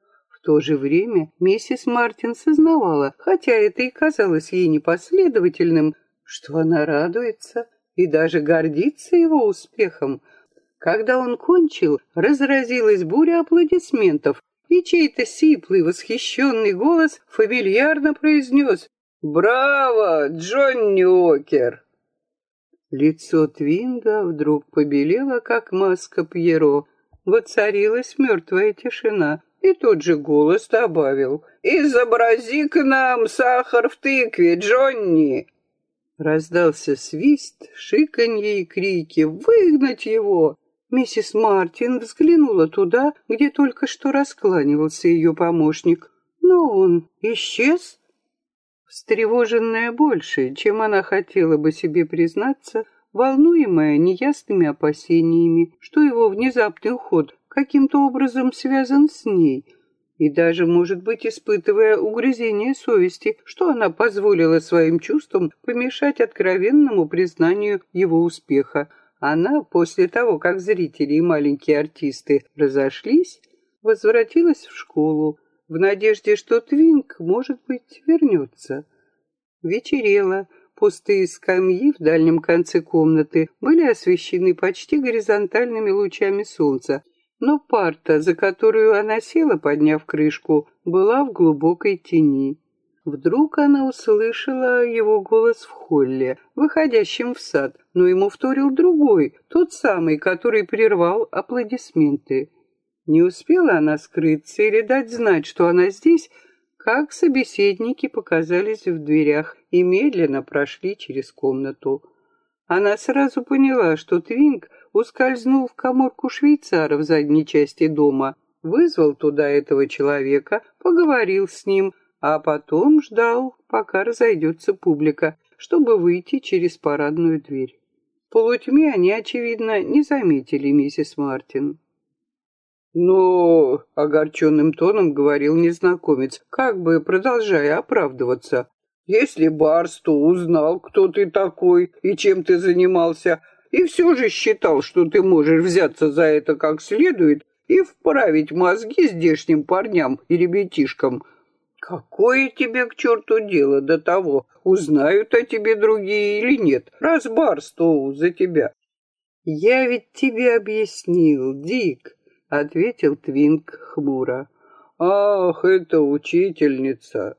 то же время миссис Мартин сознавала, хотя это и казалось ей непоследовательным, что она радуется и даже гордится его успехом. Когда он кончил, разразилась буря аплодисментов, и чей-то сиплый, восхищенный голос фамильярно произнес «Браво, Джонни Окер!» Лицо Твинга вдруг побелело, как маска Пьеро. Воцарилась мертвая тишина, и тот же голос добавил «Изобрази к нам сахар в тыкве, Джонни!» Раздался свист, шиканье и крики «Выгнать его!» Миссис Мартин взглянула туда, где только что раскланивался ее помощник. Но он исчез. Встревоженная больше, чем она хотела бы себе признаться, волнуемая неясными опасениями, что его внезапный уход каким-то образом связан с ней, и даже, может быть, испытывая угрызение совести, что она позволила своим чувствам помешать откровенному признанию его успеха, она, после того, как зрители и маленькие артисты разошлись, возвратилась в школу в надежде, что Твинк, может быть, вернется. Вечерело, пустые скамьи в дальнем конце комнаты были освещены почти горизонтальными лучами солнца, но парта, за которую она села, подняв крышку, была в глубокой тени. Вдруг она услышала его голос в холле, выходящем в сад, но ему вторил другой, тот самый, который прервал аплодисменты. Не успела она скрыться или дать знать, что она здесь, как собеседники показались в дверях и медленно прошли через комнату. Она сразу поняла, что Твинг ускользнул в коморку швейцара в задней части дома, вызвал туда этого человека, поговорил с ним, а потом ждал, пока разойдется публика, чтобы выйти через парадную дверь. В полутьме они, очевидно, не заметили миссис Мартин. «Но...» — огорченным тоном говорил незнакомец, как бы продолжая оправдываться. «Если Барсту узнал, кто ты такой и чем ты занимался, и все же считал, что ты можешь взяться за это как следует и вправить мозги здешним парням и ребятишкам, Какое тебе к черту дело до того, узнают о тебе другие или нет, раз Барстоу за тебя? Я ведь тебе объяснил, Дик, ответил Твинк хмуро. Ах, это учительница.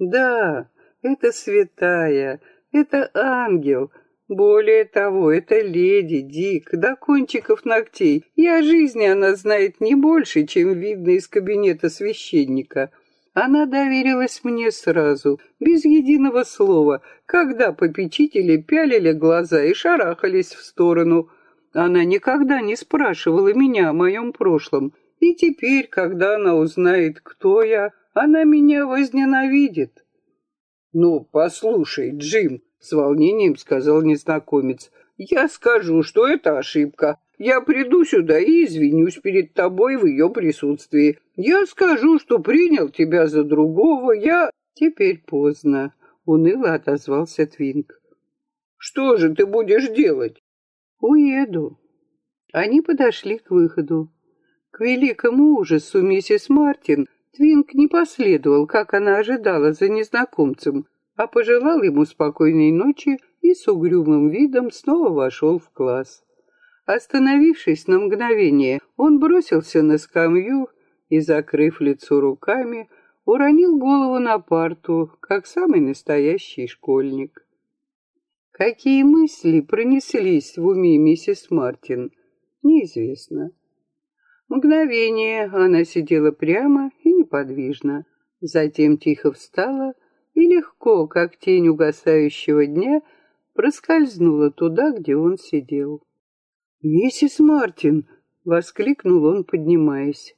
Да, это святая, это ангел, более того, это леди Дик, до кончиков ногтей, и о жизни она знает не больше, чем видно из кабинета священника. Она доверилась мне сразу, без единого слова, когда попечители пялили глаза и шарахались в сторону. Она никогда не спрашивала меня о моем прошлом, и теперь, когда она узнает, кто я, она меня возненавидит. «Ну, послушай, Джим», — с волнением сказал незнакомец, — «я скажу, что это ошибка. Я приду сюда и извинюсь перед тобой в ее присутствии. Я скажу, что принял тебя за другого, я...» «Теперь поздно», — уныло отозвался Твинк. «Что же ты будешь делать?» «Уеду». Они подошли к выходу. К великому ужасу миссис Мартин Твинк не последовал, как она ожидала, за незнакомцем, а пожелал ему спокойной ночи и с угрюмым видом снова вошел в класс. Остановившись на мгновение, он бросился на скамью и, закрыв лицо руками, уронил голову на парту, как самый настоящий школьник. Какие мысли пронеслись в уме миссис Мартин, неизвестно. Мгновение она сидела прямо и неподвижно, затем тихо встала и легко, как тень угасающего дня, проскользнула туда, где он сидел. «Миссис Мартин!» — воскликнул он, поднимаясь.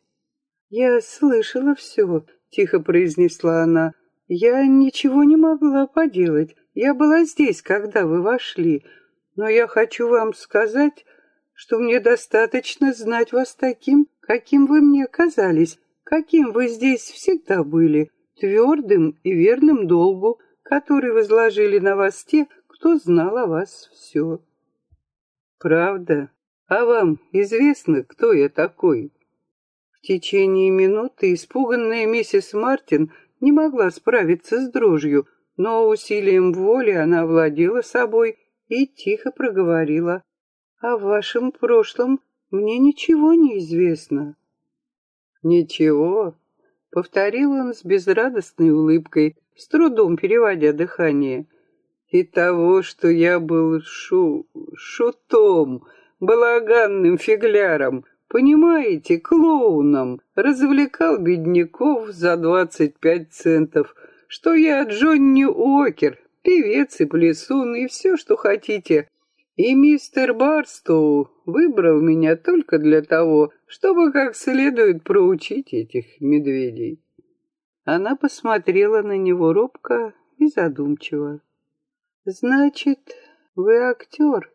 «Я слышала все», — тихо произнесла она. «Я ничего не могла поделать. Я была здесь, когда вы вошли. Но я хочу вам сказать, что мне достаточно знать вас таким, каким вы мне казались, каким вы здесь всегда были, твердым и верным долгу, который возложили на вас те, кто знал о вас все. Правда? А вам известно, кто я такой? В течение минуты испуганная миссис Мартин не могла справиться с дрожью, но усилием воли она владела собой и тихо проговорила. «О вашем прошлом мне ничего не известно». «Ничего», — повторил он с безрадостной улыбкой, с трудом переводя дыхание. «И того, что я был шу... шутом, балаганным фигляром, понимаете, клоуном, развлекал бедняков за двадцать пять центов, что я Джонни Уокер, певец и плесун, и все, что хотите. И мистер Барстоу выбрал меня только для того, чтобы как следует проучить этих медведей. Она посмотрела на него робко и задумчиво. «Значит, вы актер,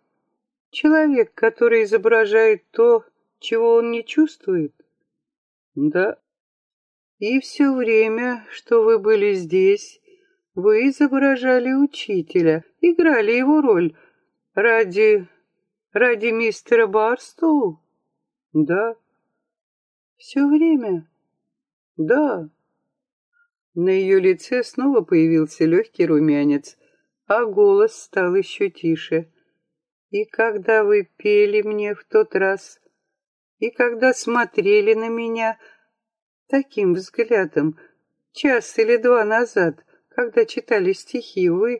человек, который изображает то, чего он не чувствует?» «Да». «И все время, что вы были здесь, вы изображали учителя, играли его роль ради... ради мистера Барстоу? Да. Все время? Да. На ее лице снова появился легкий румянец, а голос стал еще тише. И когда вы пели мне в тот раз, и когда смотрели на меня таким взглядом, час или два назад, когда читали стихи, вы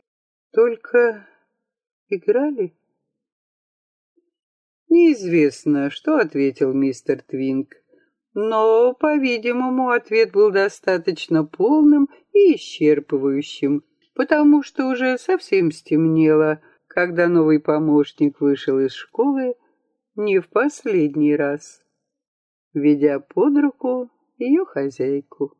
только играли? Неизвестно, что ответил мистер Твинк, но, по-видимому, ответ был достаточно полным и исчерпывающим, потому что уже совсем стемнело, когда новый помощник вышел из школы не в последний раз, ведя под руку ее хозяйку.